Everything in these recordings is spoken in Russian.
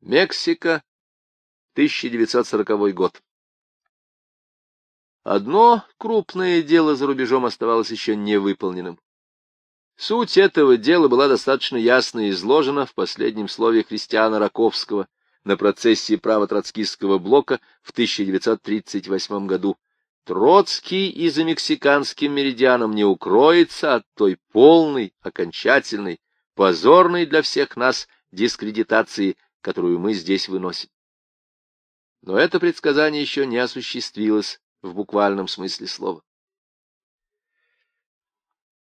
Мексика, 1940 год. Одно крупное дело за рубежом оставалось еще невыполненным. Суть этого дела была достаточно ясно изложена в последнем слове Христиана Раковского на процессии право-троцкистского блока в 1938 году. Троцкий и за мексиканским меридианом не укроется от той полной, окончательной, позорной для всех нас дискредитации, которую мы здесь выносим. Но это предсказание еще не осуществилось в буквальном смысле слова.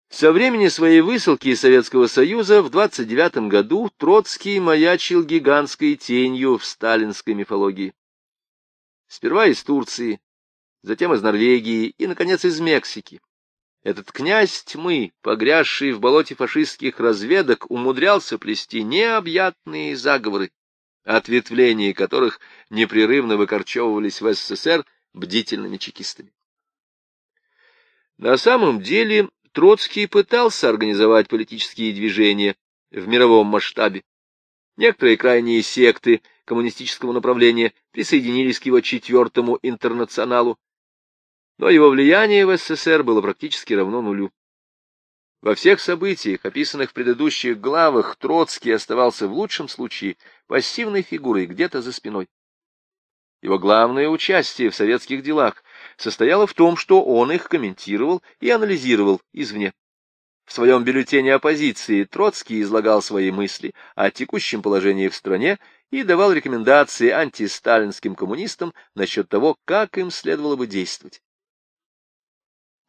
Со времени своей высылки из Советского Союза в 29 году Троцкий маячил гигантской тенью в сталинской мифологии. Сперва из Турции, затем из Норвегии и, наконец, из Мексики. Этот князь тьмы, погрязший в болоте фашистских разведок, умудрялся плести необъятные заговоры, ответвления которых непрерывно выкорчевывались в СССР бдительными чекистами. На самом деле Троцкий пытался организовать политические движения в мировом масштабе. Некоторые крайние секты коммунистического направления присоединились к его четвертому интернационалу, но его влияние в СССР было практически равно нулю. Во всех событиях, описанных в предыдущих главах, Троцкий оставался в лучшем случае пассивной фигурой где-то за спиной. Его главное участие в советских делах состояла в том, что он их комментировал и анализировал извне. В своем бюллетене оппозиции Троцкий излагал свои мысли о текущем положении в стране и давал рекомендации антисталинским коммунистам насчет того, как им следовало бы действовать.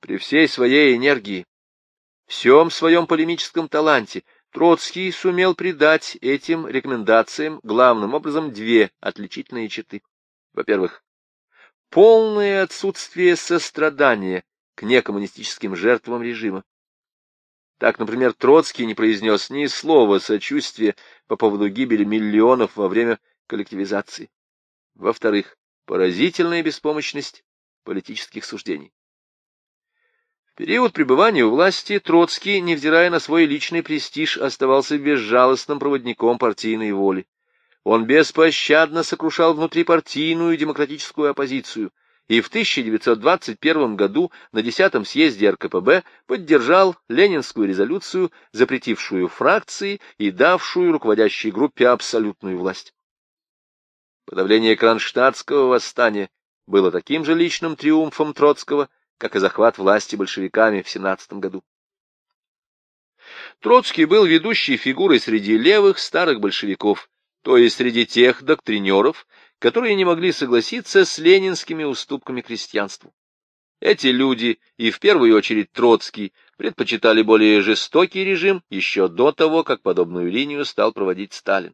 При всей своей энергии, всем своем полемическом таланте, Троцкий сумел придать этим рекомендациям главным образом две отличительные черты. Во-первых, полное отсутствие сострадания к некоммунистическим жертвам режима. Так, например, Троцкий не произнес ни слова сочувствия по поводу гибели миллионов во время коллективизации. Во-вторых, поразительная беспомощность политических суждений. Период пребывания у власти Троцкий, невзирая на свой личный престиж, оставался безжалостным проводником партийной воли. Он беспощадно сокрушал внутрипартийную демократическую оппозицию и в 1921 году на 10-м съезде РКПБ поддержал ленинскую резолюцию, запретившую фракции и давшую руководящей группе абсолютную власть. Подавление кронштадтского восстания было таким же личным триумфом Троцкого, как и захват власти большевиками в 17 году. Троцкий был ведущей фигурой среди левых старых большевиков, то есть среди тех доктринеров, которые не могли согласиться с ленинскими уступками крестьянству. Эти люди, и в первую очередь Троцкий, предпочитали более жестокий режим еще до того, как подобную линию стал проводить Сталин.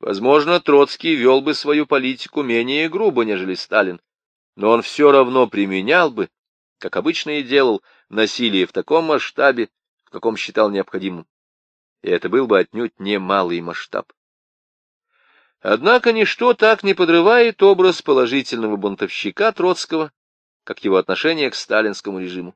Возможно, Троцкий вел бы свою политику менее грубо, нежели Сталин, но он все равно применял бы, как обычно и делал, насилие в таком масштабе, в каком считал необходимым. И это был бы отнюдь не малый масштаб. Однако ничто так не подрывает образ положительного бунтовщика Троцкого, как его отношение к сталинскому режиму.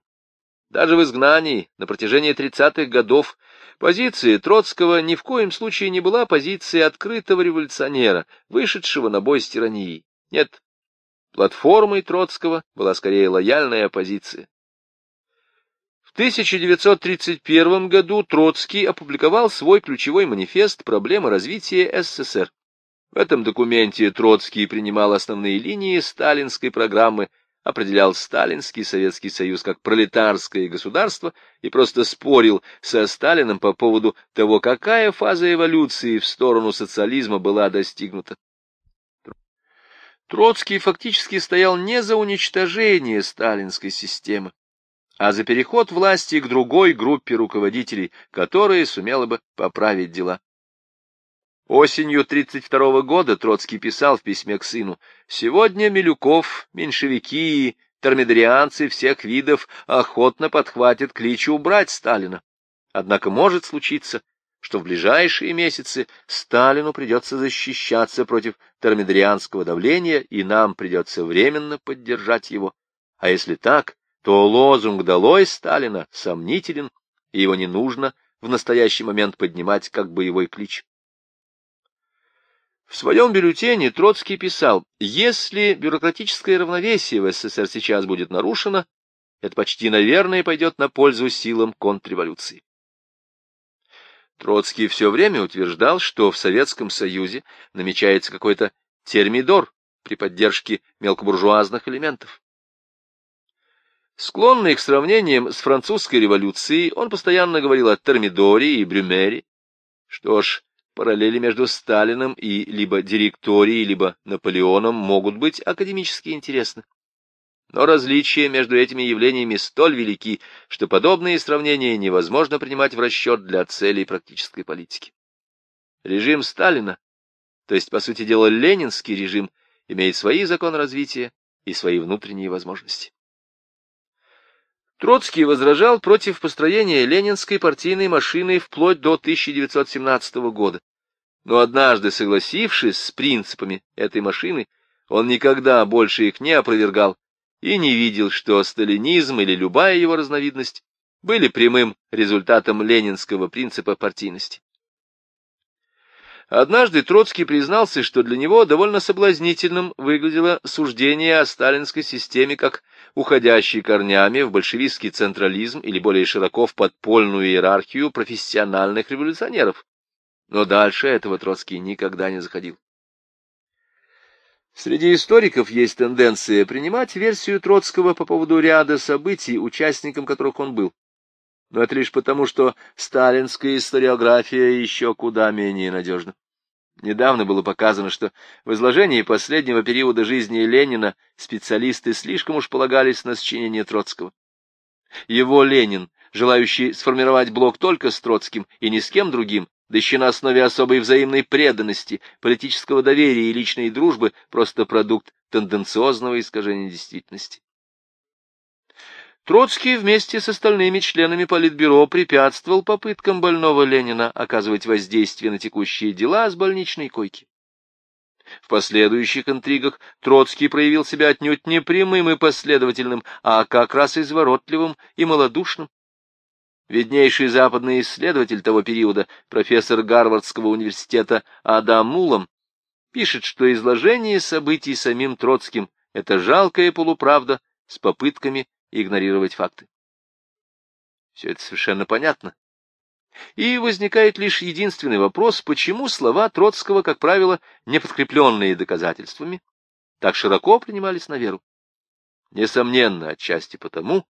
Даже в изгнании на протяжении 30-х годов позиция Троцкого ни в коем случае не была позицией открытого революционера, вышедшего на бой с тиранией. Нет, платформой Троцкого была скорее лояльная оппозиция. В 1931 году Троцкий опубликовал свой ключевой манифест «Проблемы развития СССР». В этом документе Троцкий принимал основные линии сталинской программы, определял Сталинский Советский Союз как пролетарское государство и просто спорил со Сталиным по поводу того, какая фаза эволюции в сторону социализма была достигнута. Троцкий фактически стоял не за уничтожение сталинской системы, а за переход власти к другой группе руководителей, которая сумела бы поправить дела. Осенью 1932 года Троцкий писал в письме к сыну, «Сегодня Милюков, меньшевики и термидорианцы всех видов охотно подхватят клич убрать Сталина. Однако может случиться, что в ближайшие месяцы Сталину придется защищаться против термидорианского давления, и нам придется временно поддержать его. А если так, то лозунг «Долой Сталина» сомнителен, и его не нужно в настоящий момент поднимать как боевой клич. В своем бюллетене Троцкий писал, если бюрократическое равновесие в СССР сейчас будет нарушено, это почти, наверное, пойдет на пользу силам контрреволюции. Троцкий все время утверждал, что в Советском Союзе намечается какой-то термидор при поддержке мелкобуржуазных элементов. Склонный к сравнениям с французской революцией, он постоянно говорил о термидоре и брюмере. Что ж, Параллели между Сталиным и либо директорией, либо Наполеоном могут быть академически интересны. Но различия между этими явлениями столь велики, что подобные сравнения невозможно принимать в расчет для целей практической политики. Режим Сталина, то есть, по сути дела, ленинский режим, имеет свои законы развития и свои внутренние возможности. Троцкий возражал против построения ленинской партийной машины вплоть до 1917 года. Но однажды, согласившись с принципами этой машины, он никогда больше их не опровергал и не видел, что сталинизм или любая его разновидность были прямым результатом ленинского принципа партийности. Однажды Троцкий признался, что для него довольно соблазнительным выглядело суждение о сталинской системе как уходящей корнями в большевистский централизм или более широко в подпольную иерархию профессиональных революционеров. Но дальше этого Троцкий никогда не заходил. Среди историков есть тенденция принимать версию Троцкого по поводу ряда событий, участником которых он был. Но это лишь потому, что сталинская историография еще куда менее надежна. Недавно было показано, что в изложении последнего периода жизни Ленина специалисты слишком уж полагались на сочинение Троцкого. Его Ленин, желающий сформировать блок только с Троцким и ни с кем другим, да еще на основе особой взаимной преданности, политического доверия и личной дружбы, просто продукт тенденциозного искажения действительности. Троцкий вместе с остальными членами Политбюро препятствовал попыткам больного Ленина оказывать воздействие на текущие дела с больничной койки. В последующих интригах Троцкий проявил себя отнюдь не прямым и последовательным, а как раз изворотливым и малодушным. Виднейший западный исследователь того периода, профессор Гарвардского университета Адам Мулом, пишет, что изложение событий самим Троцким — это жалкая полуправда с попытками игнорировать факты. Все это совершенно понятно. И возникает лишь единственный вопрос, почему слова Троцкого, как правило, не подкрепленные доказательствами, так широко принимались на веру. Несомненно, отчасти потому,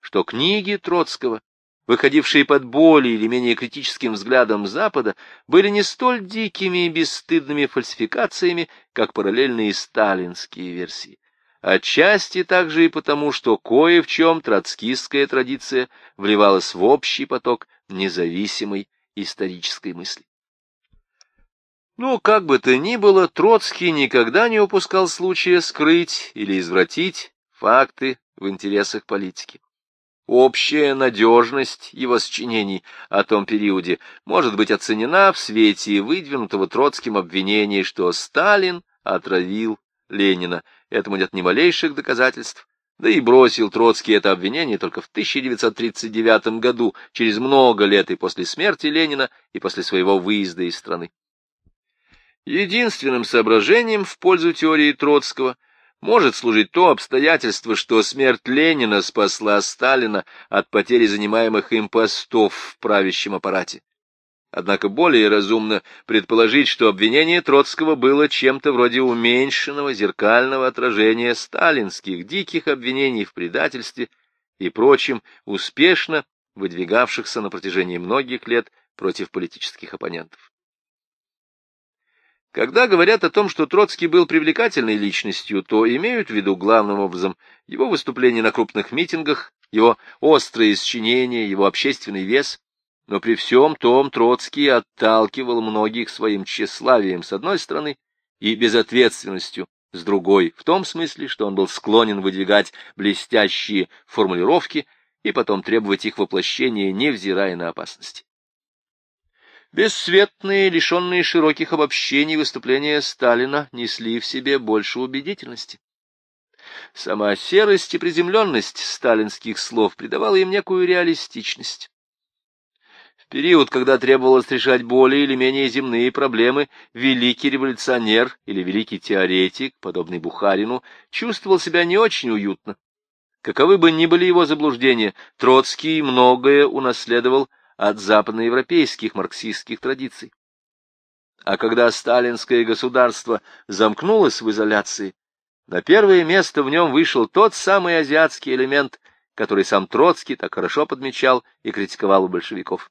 что книги Троцкого, выходившие под более или менее критическим взглядом Запада, были не столь дикими и бесстыдными фальсификациями, как параллельные сталинские версии. Отчасти также и потому, что кое в чем троцкистская традиция вливалась в общий поток независимой исторической мысли. Ну, как бы то ни было, Троцкий никогда не упускал случая скрыть или извратить факты в интересах политики. Общая надежность его сочинений о том периоде может быть оценена в свете выдвинутого Троцким обвинения, что Сталин отравил Ленина. Этому нет ни малейших доказательств. Да и бросил Троцкий это обвинение только в 1939 году, через много лет и после смерти Ленина, и после своего выезда из страны. Единственным соображением в пользу теории Троцкого может служить то обстоятельство, что смерть Ленина спасла Сталина от потери занимаемых им постов в правящем аппарате. Однако более разумно предположить, что обвинение Троцкого было чем-то вроде уменьшенного зеркального отражения сталинских диких обвинений в предательстве и прочим, успешно выдвигавшихся на протяжении многих лет против политических оппонентов. Когда говорят о том, что Троцкий был привлекательной личностью, то имеют в виду главным образом его выступления на крупных митингах, его острые сочинения, его общественный вес, но при всем том Троцкий отталкивал многих своим тщеславием с одной стороны и безответственностью с другой, в том смысле, что он был склонен выдвигать блестящие формулировки и потом требовать их воплощения, невзирая на опасности. Бесцветные, лишенные широких обобщений выступления Сталина несли в себе больше убедительности. Сама серость и приземленность сталинских слов придавала им некую реалистичность. В период, когда требовалось решать более или менее земные проблемы, великий революционер или великий теоретик, подобный Бухарину, чувствовал себя не очень уютно. Каковы бы ни были его заблуждения, Троцкий многое унаследовал от западноевропейских марксистских традиций. А когда сталинское государство замкнулось в изоляции, на первое место в нем вышел тот самый азиатский элемент, который сам Троцкий так хорошо подмечал и критиковал у большевиков.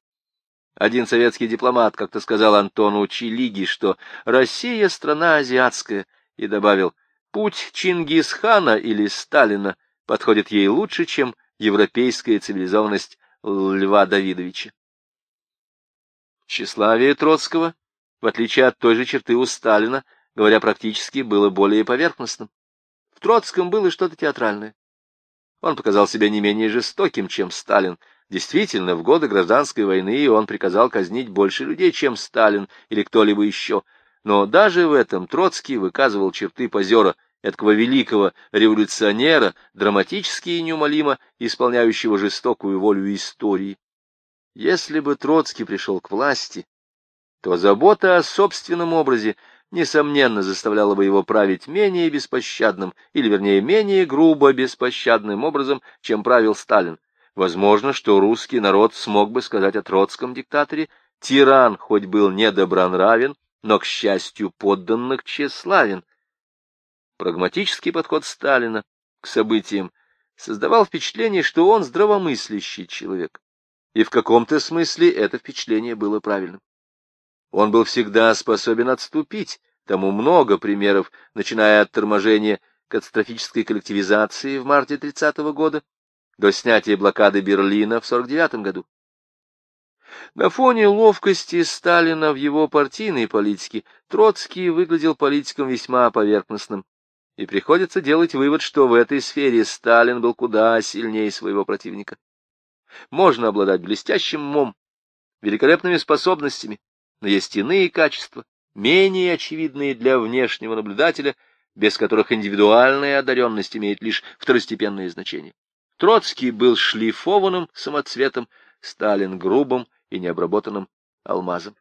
Один советский дипломат как-то сказал Антону Чилиги, что Россия — страна азиатская, и добавил, путь Чингисхана или Сталина подходит ей лучше, чем европейская цивилизованность Льва Давидовича. Тщеславие Троцкого, в отличие от той же черты у Сталина, говоря практически, было более поверхностным. В Троцком было что-то театральное. Он показал себя не менее жестоким, чем Сталин, Действительно, в годы гражданской войны он приказал казнить больше людей, чем Сталин или кто-либо еще. Но даже в этом Троцкий выказывал черты позера, этого великого революционера, драматически и неумолимо исполняющего жестокую волю истории. Если бы Троцкий пришел к власти, то забота о собственном образе, несомненно, заставляла бы его править менее беспощадным, или, вернее, менее грубо беспощадным образом, чем правил Сталин. Возможно, что русский народ смог бы сказать о троцком диктаторе, тиран хоть был недобронравен, но, к счастью, подданных тщеславен. Прагматический подход Сталина к событиям создавал впечатление, что он здравомыслящий человек, и в каком-то смысле это впечатление было правильным. Он был всегда способен отступить, тому много примеров, начиная от торможения катастрофической коллективизации в марте 30 -го года, до снятия блокады Берлина в 49 году. На фоне ловкости Сталина в его партийной политике Троцкий выглядел политиком весьма поверхностным, и приходится делать вывод, что в этой сфере Сталин был куда сильнее своего противника. Можно обладать блестящим умом, великолепными способностями, но есть иные качества, менее очевидные для внешнего наблюдателя, без которых индивидуальная одаренность имеет лишь второстепенное значение. Троцкий был шлифованным самоцветом, Сталин — грубым и необработанным алмазом.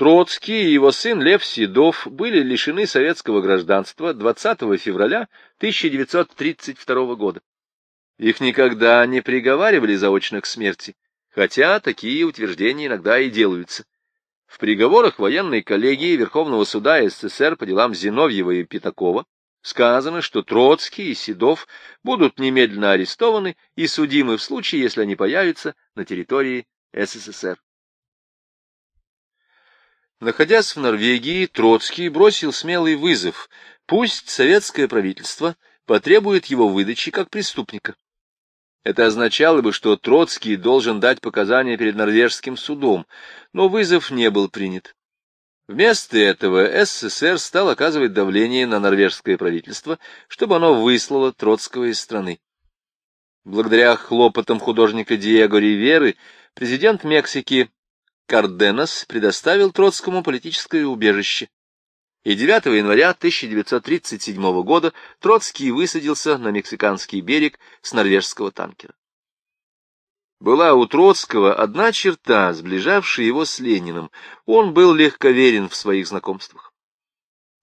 Троцкий и его сын Лев Седов были лишены советского гражданства 20 февраля 1932 года. Их никогда не приговаривали заочно к смерти, хотя такие утверждения иногда и делаются. В приговорах военной коллегии Верховного суда СССР по делам Зиновьева и Пятакова Сказано, что Троцкий и Седов будут немедленно арестованы и судимы в случае, если они появятся на территории СССР. Находясь в Норвегии, Троцкий бросил смелый вызов. Пусть советское правительство потребует его выдачи как преступника. Это означало бы, что Троцкий должен дать показания перед норвежским судом, но вызов не был принят. Вместо этого СССР стал оказывать давление на норвежское правительство, чтобы оно выслало Троцкого из страны. Благодаря хлопотам художника Диего Риверы президент Мексики Карденас предоставил Троцкому политическое убежище. И 9 января 1937 года Троцкий высадился на мексиканский берег с норвежского танкера. Была у Троцкого одна черта, сближавшая его с Лениным. Он был легковерен в своих знакомствах.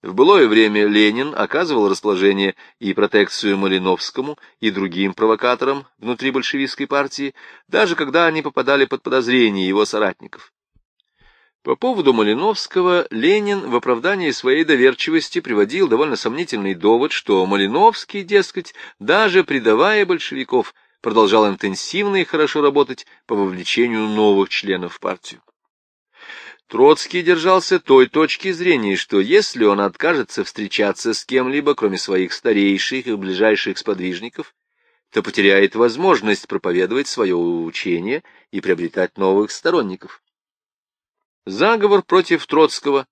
В былое время Ленин оказывал расположение и протекцию Малиновскому, и другим провокаторам внутри большевистской партии, даже когда они попадали под подозрение его соратников. По поводу Малиновского Ленин в оправдании своей доверчивости приводил довольно сомнительный довод, что Малиновский, дескать, даже предавая большевиков, продолжал интенсивно и хорошо работать по вовлечению новых членов в партию. Троцкий держался той точки зрения, что если он откажется встречаться с кем-либо, кроме своих старейших и ближайших сподвижников, то потеряет возможность проповедовать свое учение и приобретать новых сторонников. Заговор против Троцкого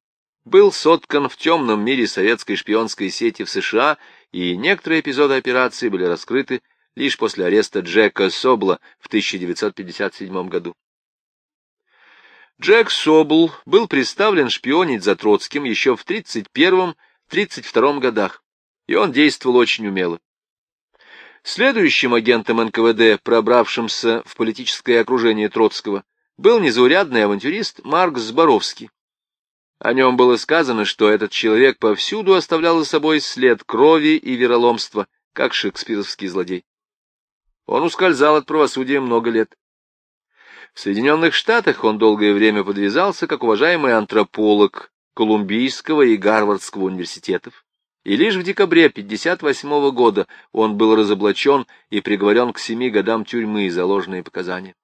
был соткан в темном мире советской шпионской сети в США, и некоторые эпизоды операции были раскрыты лишь после ареста Джека Собла в 1957 году. Джек Собл был представлен шпионить за Троцким еще в 1931-1932 годах, и он действовал очень умело. Следующим агентом НКВД, пробравшимся в политическое окружение Троцкого, был незаурядный авантюрист Марк Зборовский. О нем было сказано, что этот человек повсюду оставлял за собой след крови и вероломства, как шекспировский злодей. Он ускользал от правосудия много лет. В Соединенных Штатах он долгое время подвязался как уважаемый антрополог Колумбийского и Гарвардского университетов, и лишь в декабре 1958 года он был разоблачен и приговорен к семи годам тюрьмы за ложные показания.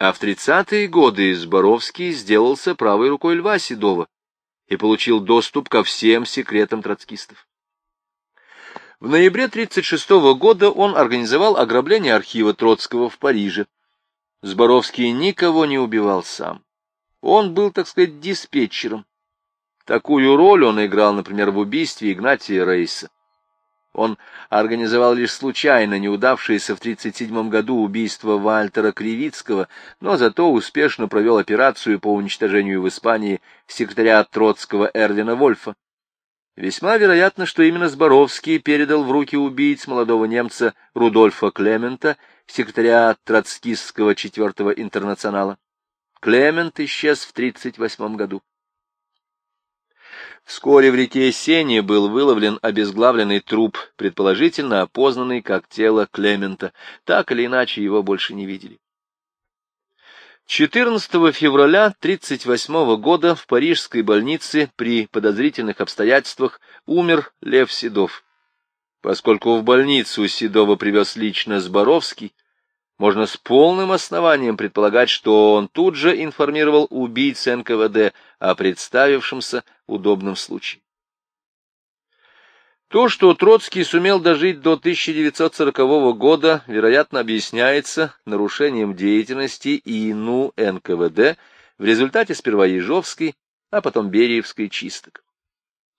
А в 30-е годы Зборовский сделался правой рукой Льва Седова и получил доступ ко всем секретам троцкистов. В ноябре 1936 года он организовал ограбление архива Троцкого в Париже. Зборовский никого не убивал сам. Он был, так сказать, диспетчером. Такую роль он играл, например, в убийстве Игнатия Рейса. Он организовал лишь случайно неудавшееся в 1937 году убийство Вальтера Кривицкого, но зато успешно провел операцию по уничтожению в Испании секретаря Троцкого Эрвина Вольфа. Весьма вероятно, что именно Зборовский передал в руки убийц молодого немца Рудольфа Клемента, секретаря Троцкистского четвертого интернационала. Клемент исчез в 1938 году. Вскоре в реке Сене был выловлен обезглавленный труп, предположительно опознанный как тело Клемента. Так или иначе его больше не видели. 14 февраля 1938 года в парижской больнице при подозрительных обстоятельствах умер Лев Седов. Поскольку в больницу Седова привез лично Зборовский, можно с полным основанием предполагать, что он тут же информировал убийц НКВД о представившемся удобном случае. То, что Троцкий сумел дожить до 1940 года, вероятно, объясняется нарушением деятельности ИНУ НКВД в результате сперва Ежовской, а потом Бериевской чисток.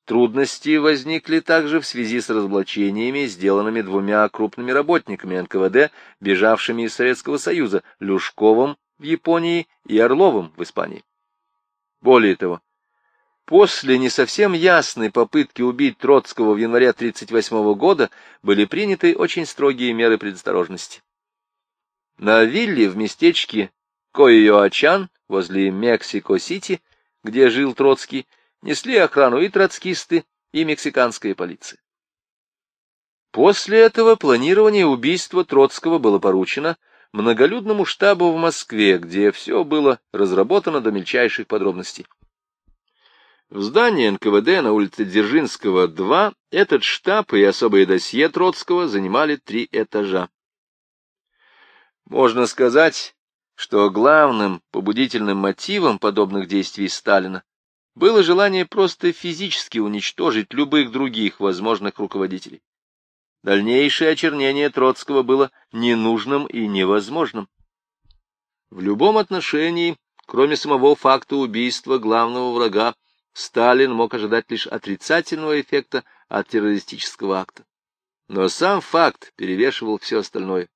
Трудности возникли также в связи с разоблачениями, сделанными двумя крупными работниками НКВД, бежавшими из Советского Союза, Люшковым в Японии и Орловым в Испании. Более того, после не совсем ясной попытки убить Троцкого в январе 1938 года были приняты очень строгие меры предосторожности. На вилле в местечке Койоачан возле Мексико-Сити, где жил Троцкий, несли охрану и троцкисты, и мексиканская полиция. После этого планирование убийства Троцкого было поручено многолюдному штабу в Москве, где все было разработано до мельчайших подробностей. В здании НКВД на улице Дзержинского, 2 этот штаб и особые досье Троцкого занимали три этажа. Можно сказать, что главным побудительным мотивом подобных действий Сталина было желание просто физически уничтожить любых других возможных руководителей. Дальнейшее очернение Троцкого было ненужным и невозможным. В любом отношении, кроме самого факта убийства главного врага, Сталин мог ожидать лишь отрицательного эффекта от террористического акта. Но сам факт перевешивал все остальное.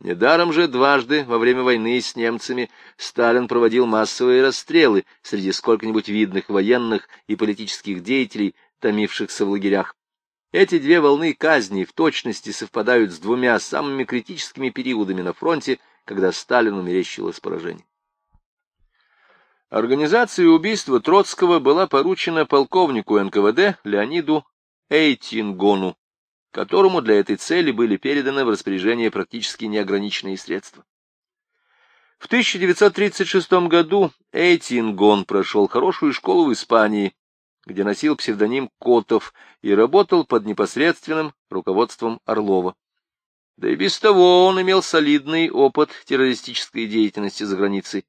Недаром же дважды во время войны с немцами Сталин проводил массовые расстрелы среди сколько-нибудь видных военных и политических деятелей, томившихся в лагерях. Эти две волны казни в точности совпадают с двумя самыми критическими периодами на фронте, когда Сталину мерещилось поражение. Организация убийства Троцкого была поручена полковнику НКВД Леониду Эйтингону, которому для этой цели были переданы в распоряжение практически неограниченные средства. В 1936 году Эйтингон прошел хорошую школу в Испании, где носил псевдоним Котов и работал под непосредственным руководством Орлова. Да и без того он имел солидный опыт террористической деятельности за границей.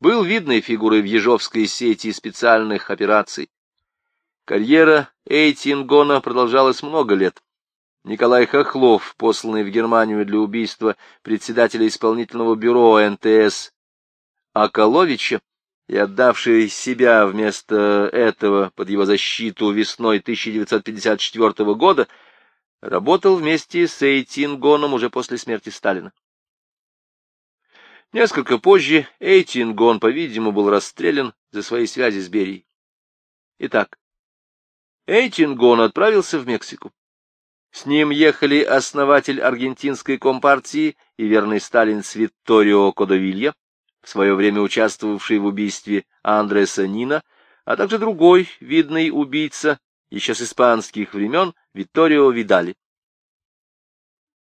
Был видной фигурой в ежовской сети специальных операций. Карьера Эйтингона продолжалась много лет. Николай Хохлов, посланный в Германию для убийства председателя исполнительного бюро НТС Аколовича и отдавший себя вместо этого под его защиту весной 1954 года, работал вместе с Эйтингоном уже после смерти Сталина. Несколько позже Эйтингон, по-видимому, был расстрелян за свои связи с Берией. Итак, Эйтингон отправился в Мексику. С ним ехали основатель аргентинской компартии и верный Сталин Витторио Кодовилья, в свое время участвовавший в убийстве Андреса Нина, а также другой видный убийца, еще с испанских времен, Витторио Видали.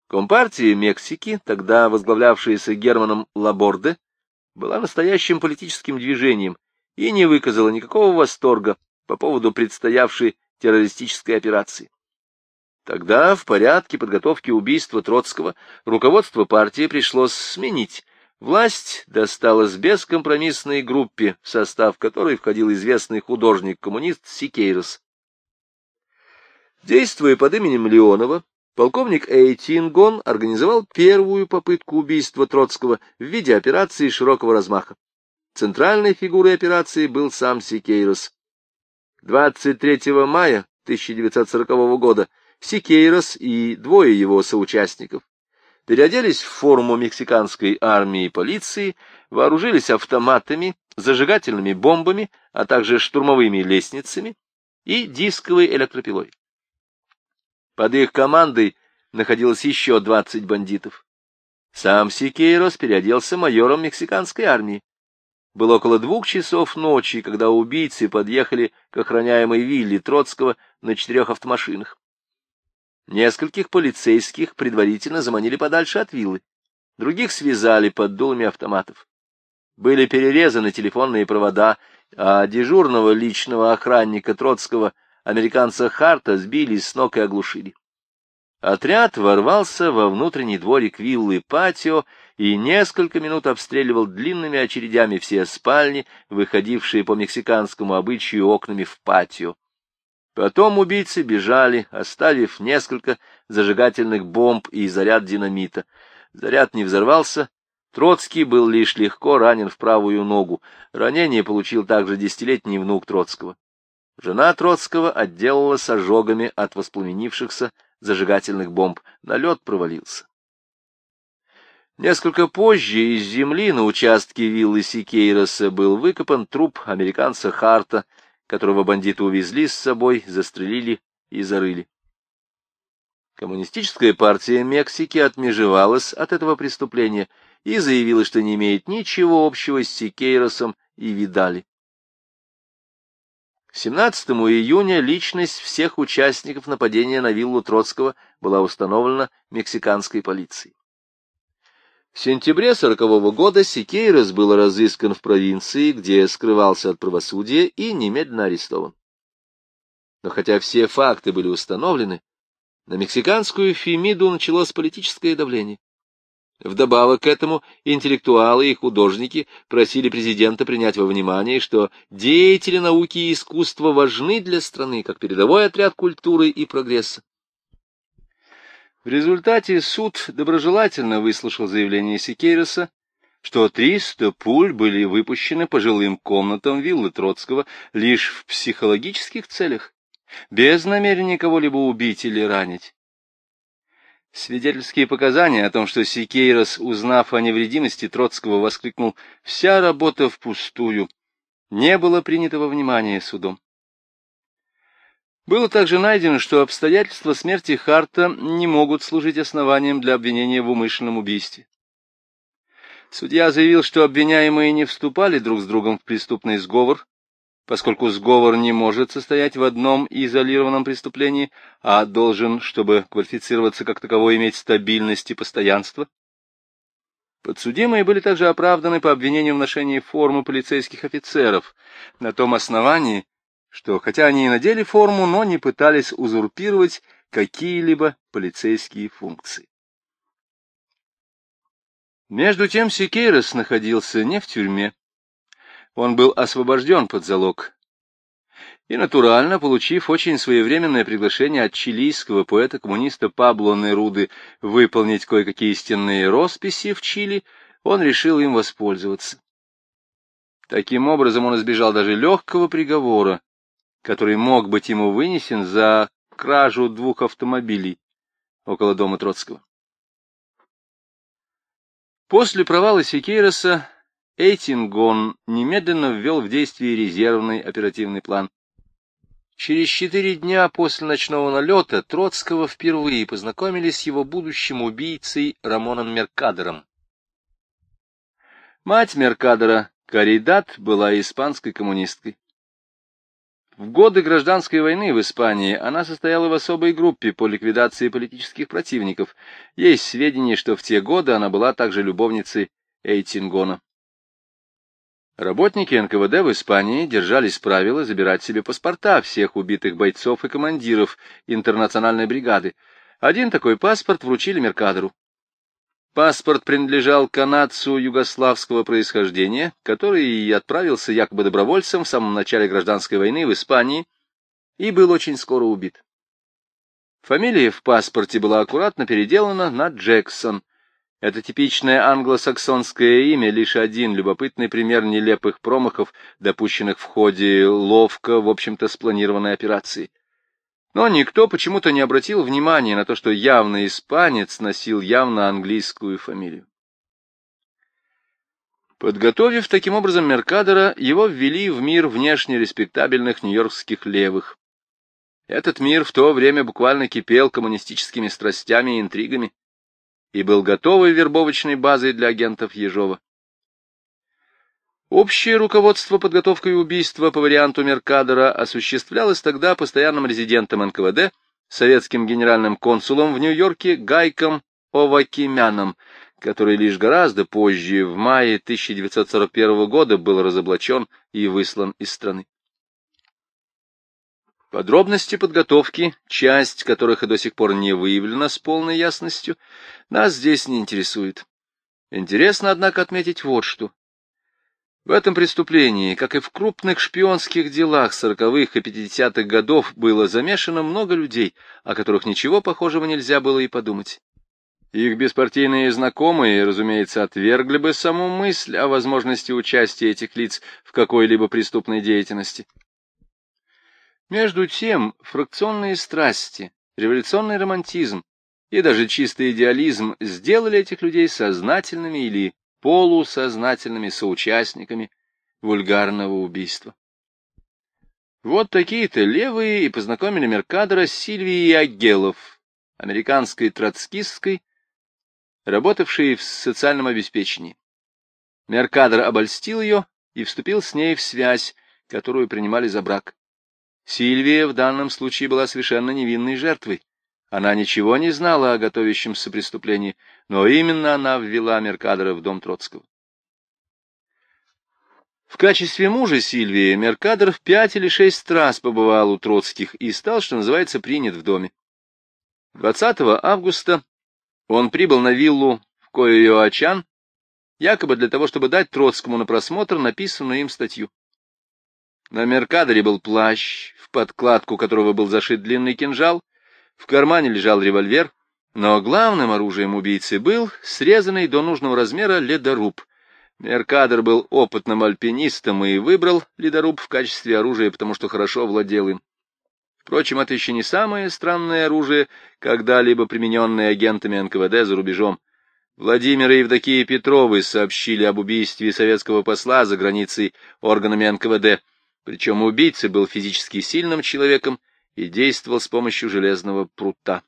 Компартия Мексики, тогда возглавлявшаяся Германом Лаборде, была настоящим политическим движением и не выказала никакого восторга по поводу предстоявшей террористической операции. Тогда в порядке подготовки убийства Троцкого руководство партии пришлось сменить. Власть досталась бескомпромиссной группе, в состав которой входил известный художник-коммунист Сикейрос. Действуя под именем Леонова, полковник Эйтингон организовал первую попытку убийства Троцкого в виде операции широкого размаха. Центральной фигурой операции был сам Сикейрос. 23 мая 1940 года Сикейрос и двое его соучастников переоделись в форму мексиканской армии и полиции, вооружились автоматами, зажигательными бомбами, а также штурмовыми лестницами и дисковой электропилой. Под их командой находилось еще двадцать бандитов. Сам Сикейрос переоделся майором мексиканской армии. Было около двух часов ночи, когда убийцы подъехали к охраняемой вилле Троцкого на четырех автомашинах. Нескольких полицейских предварительно заманили подальше от виллы, других связали под дулами автоматов. Были перерезаны телефонные провода, а дежурного личного охранника Троцкого, американца Харта, сбили с ног и оглушили. Отряд ворвался во внутренний дворик виллы патио и несколько минут обстреливал длинными очередями все спальни, выходившие по мексиканскому обычаю окнами в патио. Потом убийцы бежали, оставив несколько зажигательных бомб и заряд динамита. Заряд не взорвался, Троцкий был лишь легко ранен в правую ногу. Ранение получил также десятилетний внук Троцкого. Жена Троцкого отделалась ожогами от воспламенившихся зажигательных бомб. Налет провалился. Несколько позже из земли на участке виллы Сикейроса был выкопан труп американца Харта, которого бандиты увезли с собой, застрелили и зарыли. Коммунистическая партия Мексики отмежевалась от этого преступления и заявила, что не имеет ничего общего с Сикейросом и Видали. К 17 июня личность всех участников нападения на виллу Троцкого была установлена мексиканской полицией. В сентябре сорокового года Сикейрос был разыскан в провинции, где скрывался от правосудия и немедленно арестован. Но хотя все факты были установлены, на мексиканскую Фемиду началось политическое давление. Вдобавок к этому интеллектуалы и художники просили президента принять во внимание, что деятели науки и искусства важны для страны как передовой отряд культуры и прогресса. В результате суд доброжелательно выслушал заявление Сикейроса, что 300 пуль были выпущены по жилым комнатам виллы Троцкого лишь в психологических целях, без намерения кого-либо убить или ранить. Свидетельские показания о том, что Сикейрос, узнав о невредимости Троцкого, воскликнул «Вся работа впустую», не было принято во внимание судом. Было также найдено, что обстоятельства смерти Харта не могут служить основанием для обвинения в умышленном убийстве. Судья заявил, что обвиняемые не вступали друг с другом в преступный сговор, поскольку сговор не может состоять в одном изолированном преступлении, а должен, чтобы квалифицироваться как таковой, иметь стабильность и постоянство. Подсудимые были также оправданы по обвинению в ношении формы полицейских офицеров на том основании, что хотя они и надели форму, но не пытались узурпировать какие-либо полицейские функции. Между тем Сикейрос находился не в тюрьме. Он был освобожден под залог. И, натурально, получив очень своевременное приглашение от чилийского поэта-коммуниста Пабло Неруды выполнить кое-какие стенные росписи в Чили, он решил им воспользоваться. Таким образом, он избежал даже легкого приговора, который мог быть ему вынесен за кражу двух автомобилей около дома Троцкого. После провала Сикейроса Эйтингон немедленно ввел в действие резервный оперативный план. Через четыре дня после ночного налета Троцкого впервые познакомили с его будущим убийцей Рамоном Меркадером. Мать Меркадера, Каридат, была испанской коммунисткой. В годы гражданской войны в Испании она состояла в особой группе по ликвидации политических противников. Есть сведения, что в те годы она была также любовницей Эйтингона. Работники НКВД в Испании держались правила забирать себе паспорта всех убитых бойцов и командиров интернациональной бригады. Один такой паспорт вручили Меркадеру. Паспорт принадлежал канадцу югославского происхождения, который отправился якобы добровольцем в самом начале гражданской войны в Испании и был очень скоро убит. Фамилия в паспорте была аккуратно переделана на Джексон. Это типичное англосаксонское имя, лишь один любопытный пример нелепых промахов, допущенных в ходе ловко, в общем-то, спланированной операции. Но никто почему-то не обратил внимания на то, что явно испанец носил явно английскую фамилию. Подготовив таким образом Меркадера, его ввели в мир внешне респектабельных нью-йоркских левых. Этот мир в то время буквально кипел коммунистическими страстями и интригами и был готовой вербовочной базой для агентов Ежова. Общее руководство подготовкой убийства по варианту Меркадера осуществлялось тогда постоянным резидентом НКВД, советским генеральным консулом в Нью-Йорке Гайком Овакимяном, который лишь гораздо позже, в мае 1941 года, был разоблачен и выслан из страны. Подробности подготовки, часть которых и до сих пор не выявлена с полной ясностью, нас здесь не интересует. Интересно, однако, отметить вот что. В этом преступлении, как и в крупных шпионских делах сороковых и пятидесятых годов, было замешано много людей, о которых ничего похожего нельзя было и подумать. Их беспартийные знакомые, разумеется, отвергли бы саму мысль о возможности участия этих лиц в какой-либо преступной деятельности. Между тем, фракционные страсти, революционный романтизм и даже чистый идеализм сделали этих людей сознательными или полусознательными соучастниками вульгарного убийства. Вот такие-то левые и познакомили Меркадора с Сильвией Агелов, американской троцкистской, работавшей в социальном обеспечении. Меркадор обольстил ее и вступил с ней в связь, которую принимали за брак. Сильвия в данном случае была совершенно невинной жертвой. Она ничего не знала о готовящемся преступлении, но именно она ввела Меркадора в дом Троцкого. В качестве мужа Сильвии Меркадор в пять или шесть раз побывал у Троцких и стал, что называется, принят в доме. 20 августа он прибыл на виллу в Коэйоачан, якобы для того, чтобы дать Троцкому на просмотр написанную им статью. На Меркадоре был плащ, в подкладку которого был зашит длинный кинжал, в кармане лежал револьвер, но главным оружием убийцы был срезанный до нужного размера ледоруб. Меркадер был опытным альпинистом и выбрал ледоруб в качестве оружия, потому что хорошо владел им. Впрочем, это еще не самое странное оружие, когда-либо примененное агентами НКВД за рубежом. Владимир и Евдокия Петровы сообщили об убийстве советского посла за границей органами НКВД, причем убийца был физически сильным человеком и действовал с помощью железного прута.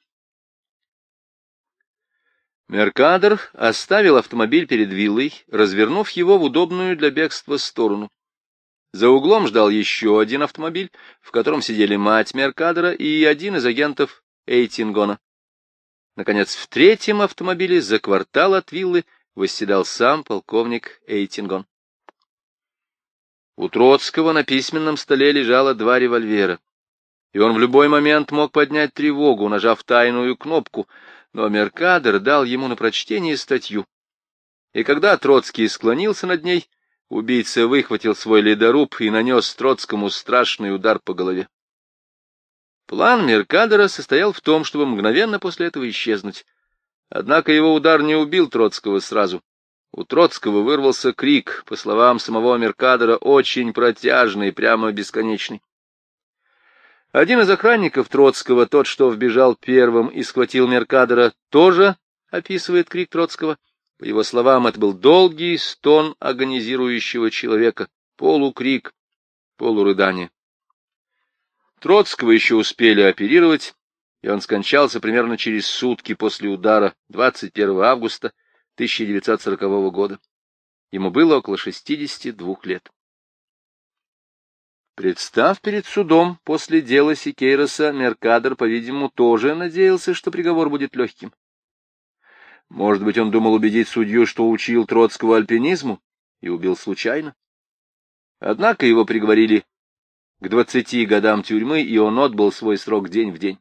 Меркадер оставил автомобиль перед виллой, развернув его в удобную для бегства сторону. За углом ждал еще один автомобиль, в котором сидели мать Меркадера и один из агентов Эйтингона. Наконец, в третьем автомобиле за квартал от виллы восседал сам полковник Эйтингон. У Троцкого на письменном столе лежало два револьвера и он в любой момент мог поднять тревогу, нажав тайную кнопку, но Меркадер дал ему на прочтение статью. И когда Троцкий склонился над ней, убийца выхватил свой ледоруб и нанес Троцкому страшный удар по голове. План Меркадера состоял в том, чтобы мгновенно после этого исчезнуть. Однако его удар не убил Троцкого сразу. У Троцкого вырвался крик, по словам самого Меркадера, очень протяжный, прямо бесконечный. Один из охранников Троцкого, тот, что вбежал первым и схватил Меркадера, тоже описывает крик Троцкого. По его словам, это был долгий стон агонизирующего человека, полукрик, полурыдание. Троцкого еще успели оперировать, и он скончался примерно через сутки после удара 21 августа 1940 года. Ему было около 62 лет. Представ перед судом после дела Сикейроса, Меркадер, по-видимому, тоже надеялся, что приговор будет легким. Может быть, он думал убедить судью, что учил Троцкого альпинизму, и убил случайно. Однако его приговорили к двадцати годам тюрьмы, и он отбыл свой срок день в день.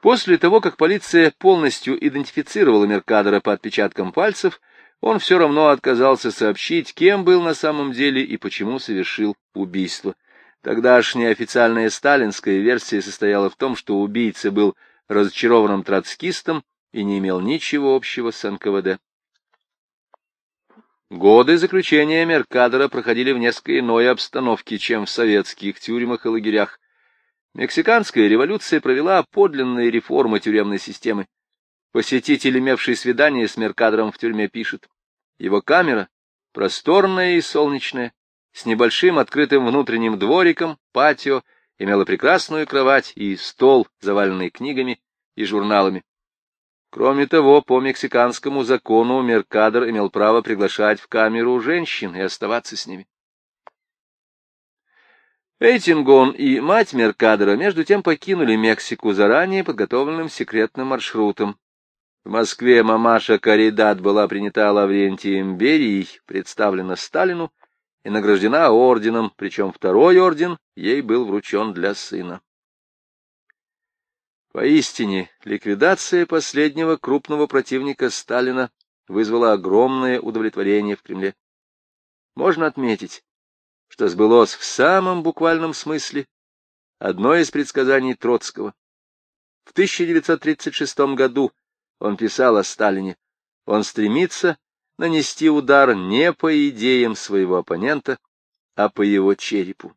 После того, как полиция полностью идентифицировала Меркадора по отпечаткам пальцев, он все равно отказался сообщить, кем был на самом деле и почему совершил убийство. Тогдашняя официальная сталинская версия состояла в том, что убийца был разочарованным троцкистом и не имел ничего общего с НКВД. Годы заключения Меркадора проходили в несколько иной обстановке, чем в советских тюрьмах и лагерях. Мексиканская революция провела подлинные реформы тюремной системы. Посетитель, имевший свидание с Меркадором в тюрьме, пишет. Его камера, просторная и солнечная, с небольшим открытым внутренним двориком, патио, имела прекрасную кровать и стол, заваленный книгами и журналами. Кроме того, по мексиканскому закону Меркадор имел право приглашать в камеру женщин и оставаться с ними. Эйтингон и мать Меркадора между тем покинули Мексику заранее подготовленным секретным маршрутом. В Москве мамаша Каридат была принята Лаврентием Берией, представлена Сталину и награждена орденом, причем второй орден ей был вручен для сына. Поистине, ликвидация последнего крупного противника Сталина вызвала огромное удовлетворение в Кремле. Можно отметить, что сбылось в самом буквальном смысле одно из предсказаний Троцкого. В 1936 году он писал о Сталине. Он стремится нанести удар не по идеям своего оппонента, а по его черепу.